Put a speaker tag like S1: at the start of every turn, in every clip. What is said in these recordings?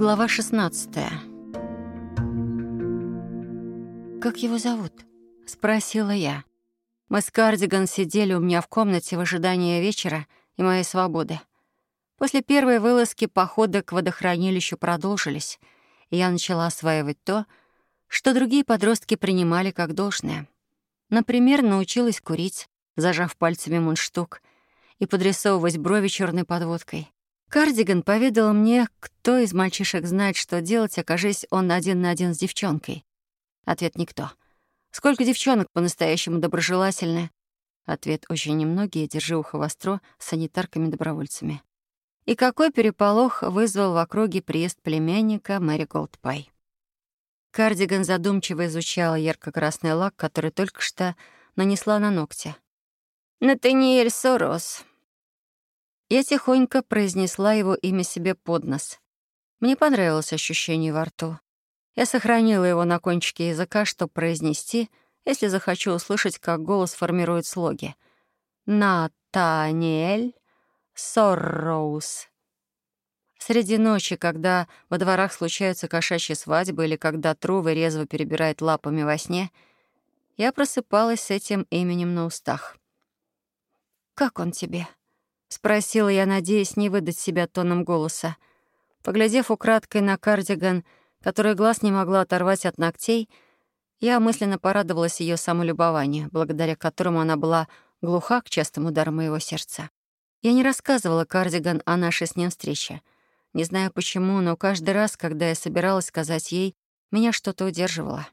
S1: Глава 16 «Как его зовут?» — спросила я. Мы с Кардиган сидели у меня в комнате в ожидании вечера и моей свободы. После первой вылазки походы к водохранилищу продолжились, и я начала осваивать то, что другие подростки принимали как должное. Например, научилась курить, зажав пальцами мундштук, и подрисовывать брови черной подводкой. Кардиган поведал мне, кто из мальчишек знает, что делать, окажись он один на один с девчонкой. Ответ — никто. Сколько девчонок по-настоящему доброжелательны? Ответ — очень немногие, держи ухо востро, санитарками-добровольцами. И какой переполох вызвал в округе приезд племянника Мэри Голдпай. Кардиган задумчиво изучал ярко-красный лак, который только что нанесла на ногти. «Натаниэль Сорос», я тихонько произнесла его имя себе под нос. Мне понравилось ощущение во рту. Я сохранила его на кончике языка, чтобы произнести, если захочу услышать, как голос формирует слоги. «Натаниэль Сорроуз». Среди ночи, когда во дворах случаются кошачьи свадьбы или когда Трувы резво перебирает лапами во сне, я просыпалась с этим именем на устах. «Как он тебе?» — спросила я, надеясь не выдать себя тоном голоса. Поглядев украдкой на кардиган, который глаз не могла оторвать от ногтей, я мысленно порадовалась ее самолюбованию, благодаря которому она была глуха к частым ударам моего сердца. Я не рассказывала кардиган о нашей с ним встрече. Не знаю почему, но каждый раз, когда я собиралась сказать ей, меня что-то удерживало.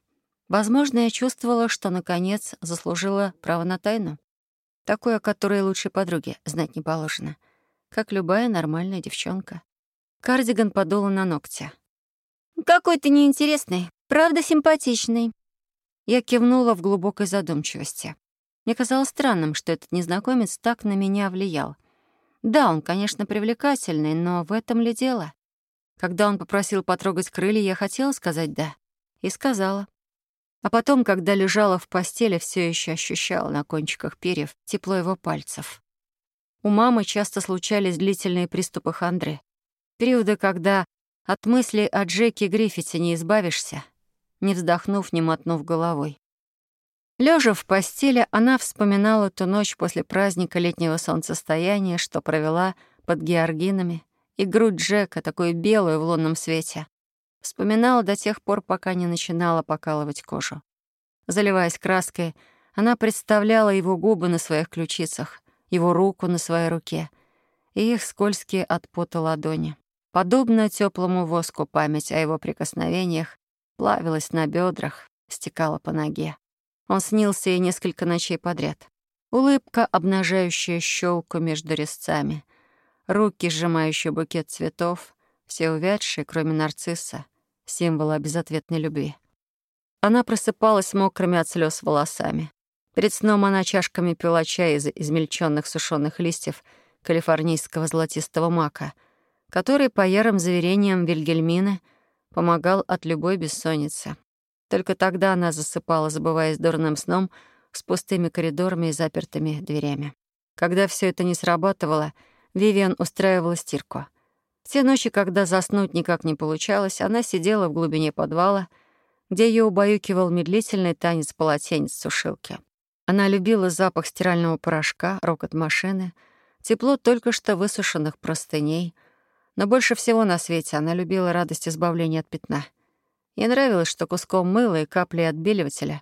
S1: Возможно, я чувствовала, что, наконец, заслужила право на тайну. Такой, о которой лучшей подруге знать не положено. Как любая нормальная девчонка. Кардиган подула на ногти. «Какой ты неинтересный, правда симпатичный». Я кивнула в глубокой задумчивости. Мне казалось странным, что этот незнакомец так на меня влиял. Да, он, конечно, привлекательный, но в этом ли дело? Когда он попросил потрогать крылья, я хотела сказать «да». И сказала. А потом, когда лежала в постели, все еще ощущала на кончиках перьев тепло его пальцев. У мамы часто случались длительные приступы хандры. Периоды, когда от мыслей о Джеке Гриффите не избавишься, не вздохнув, не мотнув головой. Лежа в постели, она вспоминала ту ночь после праздника летнего солнцестояния, что провела под георгинами, и грудь Джека, такую белую в лунном свете. Вспоминала до тех пор, пока не начинала покалывать кожу. Заливаясь краской, она представляла его губы на своих ключицах, его руку на своей руке и их скользкие от пота ладони. Подобно теплому воску память о его прикосновениях плавилась на бедрах, стекала по ноге. Он снился ей несколько ночей подряд. Улыбка, обнажающая щелку между резцами, руки, сжимающие букет цветов, все увядшие, кроме нарцисса, символа безответной любви. Она просыпалась мокрыми от слез волосами. Перед сном она чашками пила чай из измельченных сушеных листьев калифорнийского золотистого мака, который, по ярым заверениям Вильгельмины, помогал от любой бессонницы. Только тогда она засыпала, забываясь дурным сном, с пустыми коридорами и запертыми дверями. Когда все это не срабатывало, Вивиан устраивала стирку — те ночи, когда заснуть никак не получалось, она сидела в глубине подвала, где ее убаюкивал медлительный танец полотенец сушилки. Она любила запах стирального порошка, рокот машины, тепло только что высушенных простыней, но больше всего на свете она любила радость избавления от пятна. Ей нравилось, что куском мыла и каплей отбеливателя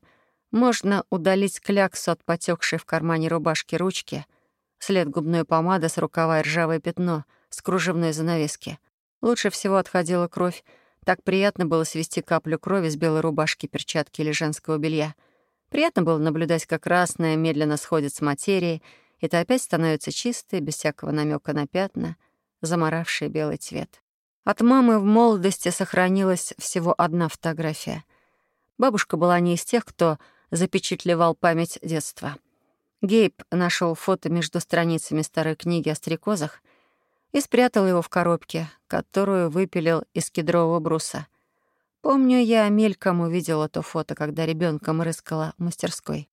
S1: можно удалить кляксу от потекшей в кармане рубашки ручки, след губной помады с рукава и ржавое пятно — с кружевной занавески. Лучше всего отходила кровь. Так приятно было свести каплю крови с белой рубашки, перчатки или женского белья. Приятно было наблюдать, как красное медленно сходит с материи, и то опять становится чистой, без всякого намека на пятна, заморавший белый цвет. От мамы в молодости сохранилась всего одна фотография. Бабушка была не из тех, кто запечатлевал память детства. Гейб нашел фото между страницами старой книги о стрекозах — и спрятал его в коробке, которую выпилил из кедрового бруса. Помню, я мельком увидела то фото, когда ребенком рыскала в мастерской.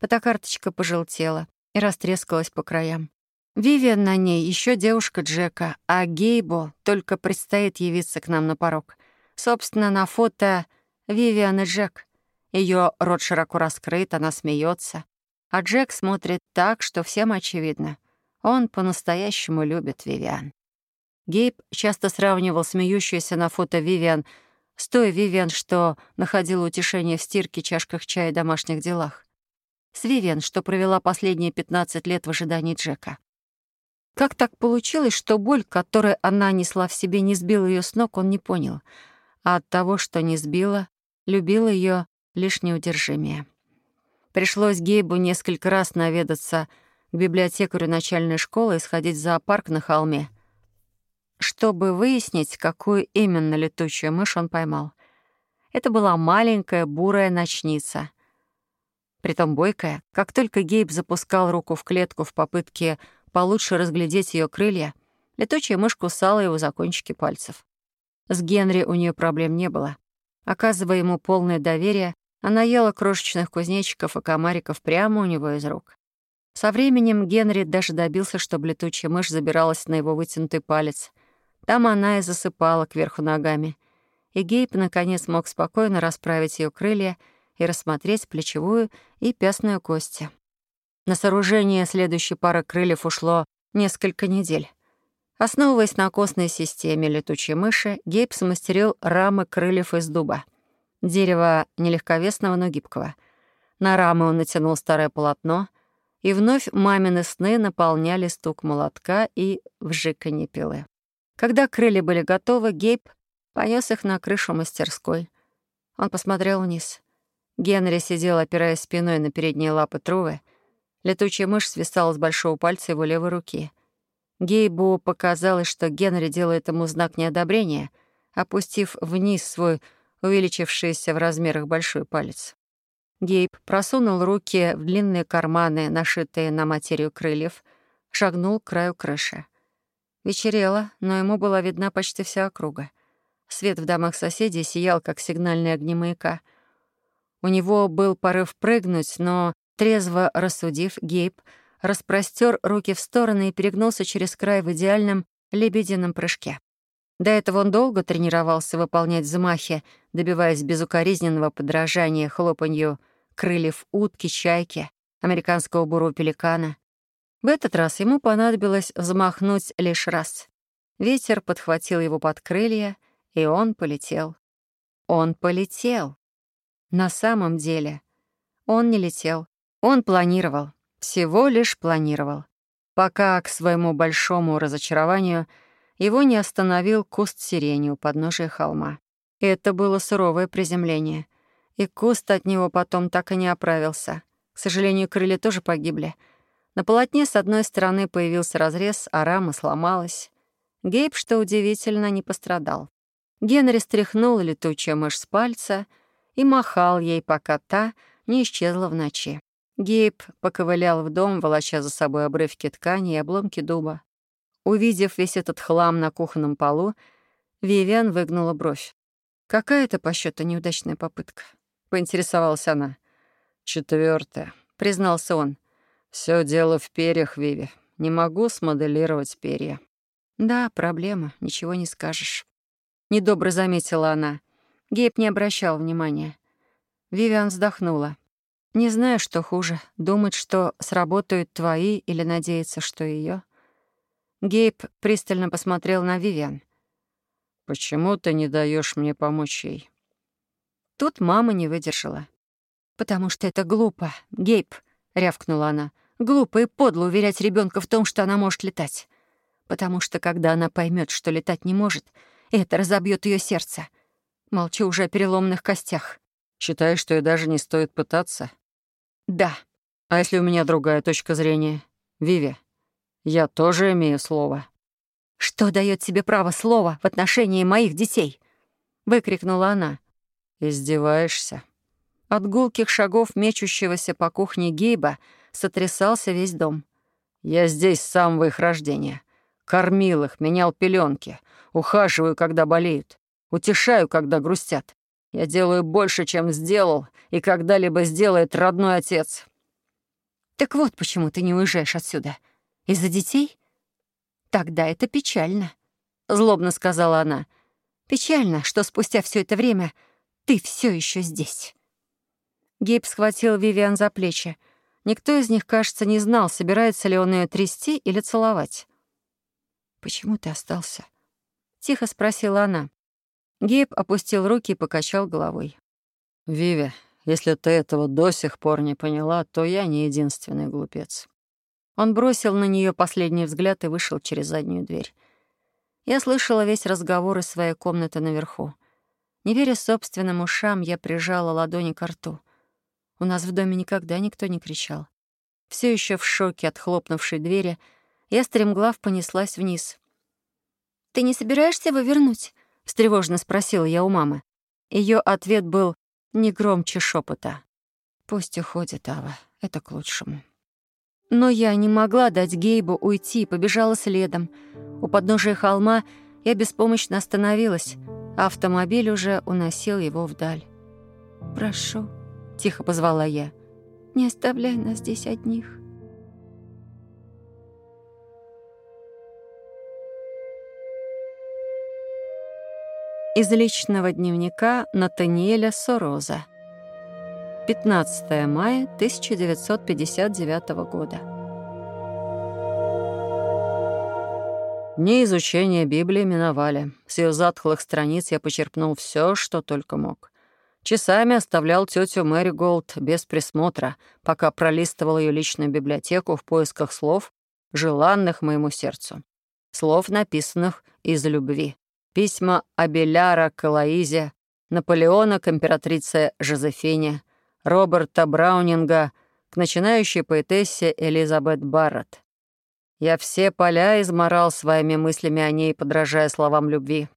S1: Фотокарточка пожелтела и растрескалась по краям. Вивиан на ней еще девушка Джека, а Гейбу только предстоит явиться к нам на порог. Собственно, на фото Вивиан и Джек. Ее рот широко раскрыт, она смеется, а Джек смотрит так, что всем очевидно. Он по-настоящему любит Вивиан. Гейб часто сравнивал смеющуюся на фото Вивиан с той Вивиан, что находила утешение в стирке, чашках чая и домашних делах. С Вивиан, что провела последние 15 лет в ожидании Джека. Как так получилось, что боль, которую она несла в себе, не сбила ее с ног, он не понял. А от того, что не сбила, любила ее лишь неудержимее. Пришлось Гейбу несколько раз наведаться к библиотекарю начальной школы и сходить в зоопарк на холме — чтобы выяснить, какую именно летучую мышь он поймал. Это была маленькая бурая ночница. Притом бойкая. Как только Гейб запускал руку в клетку в попытке получше разглядеть ее крылья, летучая мышь кусала его за кончики пальцев. С Генри у нее проблем не было. Оказывая ему полное доверие, она ела крошечных кузнечиков и комариков прямо у него из рук. Со временем Генри даже добился, чтобы летучая мышь забиралась на его вытянутый палец, там она и засыпала кверху ногами. И Гейб, наконец, мог спокойно расправить ее крылья и рассмотреть плечевую и пястную кости. На сооружение следующей пары крыльев ушло несколько недель. Основываясь на костной системе летучей мыши, Гейб смастерил рамы крыльев из дуба. Дерево нелегковесного, но гибкого. На рамы он натянул старое полотно, и вновь мамины сны наполняли стук молотка и вжиканье пилы. Когда крылья были готовы, Гейб понес их на крышу мастерской. Он посмотрел вниз. Генри сидел, опираясь спиной на передние лапы Трувы. Летучая мышь свисала с большого пальца его левой руки. Гейбу показалось, что Генри делает ему знак неодобрения, опустив вниз свой увеличившийся в размерах большой палец. Гейб просунул руки в длинные карманы, нашитые на материю крыльев, шагнул к краю крыши. Вечерело, но ему была видна почти вся округа. Свет в домах соседей сиял, как сигнальные огни маяка. У него был порыв прыгнуть, но, трезво рассудив, Гейб распростер руки в стороны и перегнулся через край в идеальном лебедином прыжке. До этого он долго тренировался выполнять взмахи, добиваясь безукоризненного подражания хлопанью крыльев утки, чайки, американского буру пеликана. В этот раз ему понадобилось взмахнуть лишь раз. Ветер подхватил его под крылья, и он полетел. Он полетел. На самом деле он не летел. Он планировал. Всего лишь планировал. Пока, к своему большому разочарованию, его не остановил куст сирени у подножия холма. Это было суровое приземление. И куст от него потом так и не оправился. К сожалению, крылья тоже погибли — на полотне с одной стороны появился разрез, а рама сломалась. Гейб, что удивительно, не пострадал. Генри стряхнул летучую мышь с пальца и махал ей, пока та не исчезла в ночи. Гейб поковылял в дом, волоча за собой обрывки ткани и обломки дуба. Увидев весь этот хлам на кухонном полу, Вивиан выгнула бровь. «Какая это по счету неудачная попытка?» — поинтересовалась она. «Четвертая», — признался он. Все дело в перьях, Виви. Не могу смоделировать перья. Да, проблема, ничего не скажешь. Недобро заметила она. Гейб не обращал внимания. Вивиан вздохнула. Не знаю, что хуже, думать, что сработают твои, или надеяться, что ее. Гейб пристально посмотрел на Вивиан. «Почему ты не даешь мне помочь ей?» Тут мама не выдержала. «Потому что это глупо, Гейб», — рявкнула она. Глупо и подло уверять ребенка в том, что она может летать. Потому что, когда она поймет, что летать не может, это разобьет ее сердце. Молчу уже о переломных костях. Считаешь, что ей даже не стоит пытаться? Да. А если у меня другая точка зрения? Виви, я тоже имею слово. Что дает тебе право слова в отношении моих детей? Выкрикнула она. Издеваешься? От гулких шагов мечущегося по кухне Гейба — сотрясался весь дом. «Я здесь с самого их рождения. Кормил их, менял пеленки, ухаживаю, когда болеют, утешаю, когда грустят. Я делаю больше, чем сделал и когда-либо сделает родной отец». «Так вот почему ты не уезжаешь отсюда. Из-за детей? Тогда это печально, — злобно сказала она. Печально, что спустя все это время ты все еще здесь. Гейб схватил Вивиан за плечи. Никто из них, кажется, не знал, собирается ли он ее трясти или целовать. «Почему ты остался?» — тихо спросила она. Гейб опустил руки и покачал головой.
S2: «Виви, если ты этого до сих пор не поняла, то я не единственный глупец».
S1: Он бросил на нее последний взгляд и вышел через заднюю дверь. Я слышала весь разговор из своей комнаты наверху. Не веря собственным ушам, я прижала ладони к рту. У нас в доме никогда никто не кричал. Все еще в шоке от хлопнувшей двери, я стремглав понеслась вниз. «Ты не собираешься его вернуть?» — встревоженно спросила я у мамы. Ее ответ был не громче шепота. «Пусть уходит, Ава, это к лучшему». Но я не могла дать Гейбу уйти, побежала следом. У подножия холма я беспомощно остановилась, автомобиль уже уносил его вдаль. «Прошу», тихо позвала я. «Не оставляй нас здесь одних». Из личного дневника Натаниэля Сороза. 15 мая 1959 года.
S2: Дни изучения Библии миновали. С ее затхлых страниц я почерпнул все, что только мог. Часами оставлял тетю Мэри Голд без присмотра, пока пролистывал ее личную библиотеку в поисках слов, желанных моему сердцу. Слов, написанных из любви. Письма Абеляра к Элоизе, Наполеона к императрице Жозефине, Роберта Браунинга к начинающей поэтессе Элизабет Барретт. Я все поля изморал своими мыслями о ней, подражая словам любви.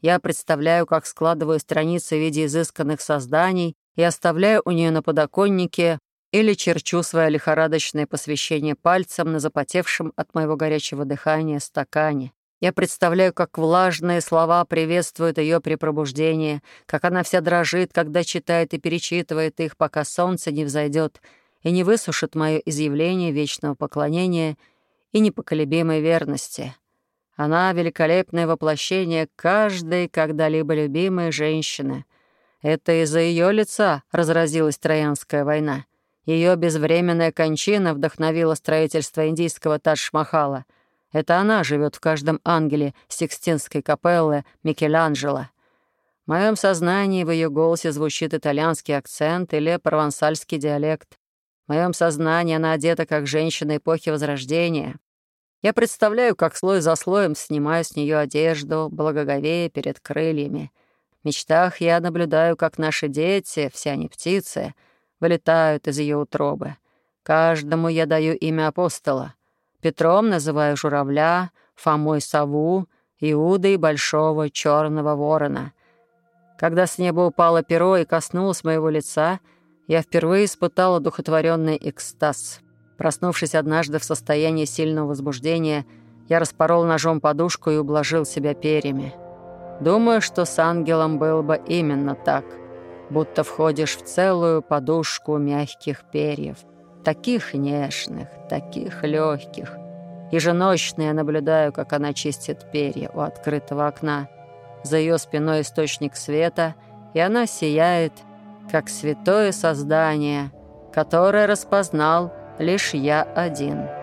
S2: Я представляю, как складываю страницы в виде изысканных созданий и оставляю у нее на подоконнике или черчу свое лихорадочное посвящение пальцем на запотевшем от моего горячего дыхания стакане. Я представляю, как влажные слова приветствуют ее при пробуждении, как она вся дрожит, когда читает и перечитывает их, пока солнце не взойдет и не высушит мое изъявление вечного поклонения и непоколебимой верности. Она — великолепное воплощение каждой когда-либо любимой женщины. Это из-за ее лица разразилась Троянская война. Ее безвременная кончина вдохновила строительство индийского Тадж-Махала. Это она живет в каждом ангеле Сикстинской капеллы Микеланджело. В моем сознании в ее голосе звучит итальянский акцент или провансальский диалект. В моем сознании она одета как женщина эпохи Возрождения. Я представляю, как слой за слоем снимаю с нее одежду, благоговея перед крыльями. В мечтах я наблюдаю, как наши дети, все они птицы, вылетают из ее утробы. Каждому я даю имя апостола. Петром называю журавля, Фомой сову, Иудой большого черного ворона. Когда с неба упало перо и коснулось моего лица, я впервые испытала духотворенный экстаз — Проснувшись однажды в состоянии сильного возбуждения, я распорол ножом подушку и ублажил себя перьями. Думаю, что с ангелом было бы именно так, будто входишь в целую подушку мягких перьев, таких нежных, таких легких. Еженочно я наблюдаю, как она чистит перья у открытого окна. За ее спиной источник света, и она сияет, как святое создание, которое распознал лишь я один».